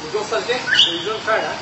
补充色素水中天然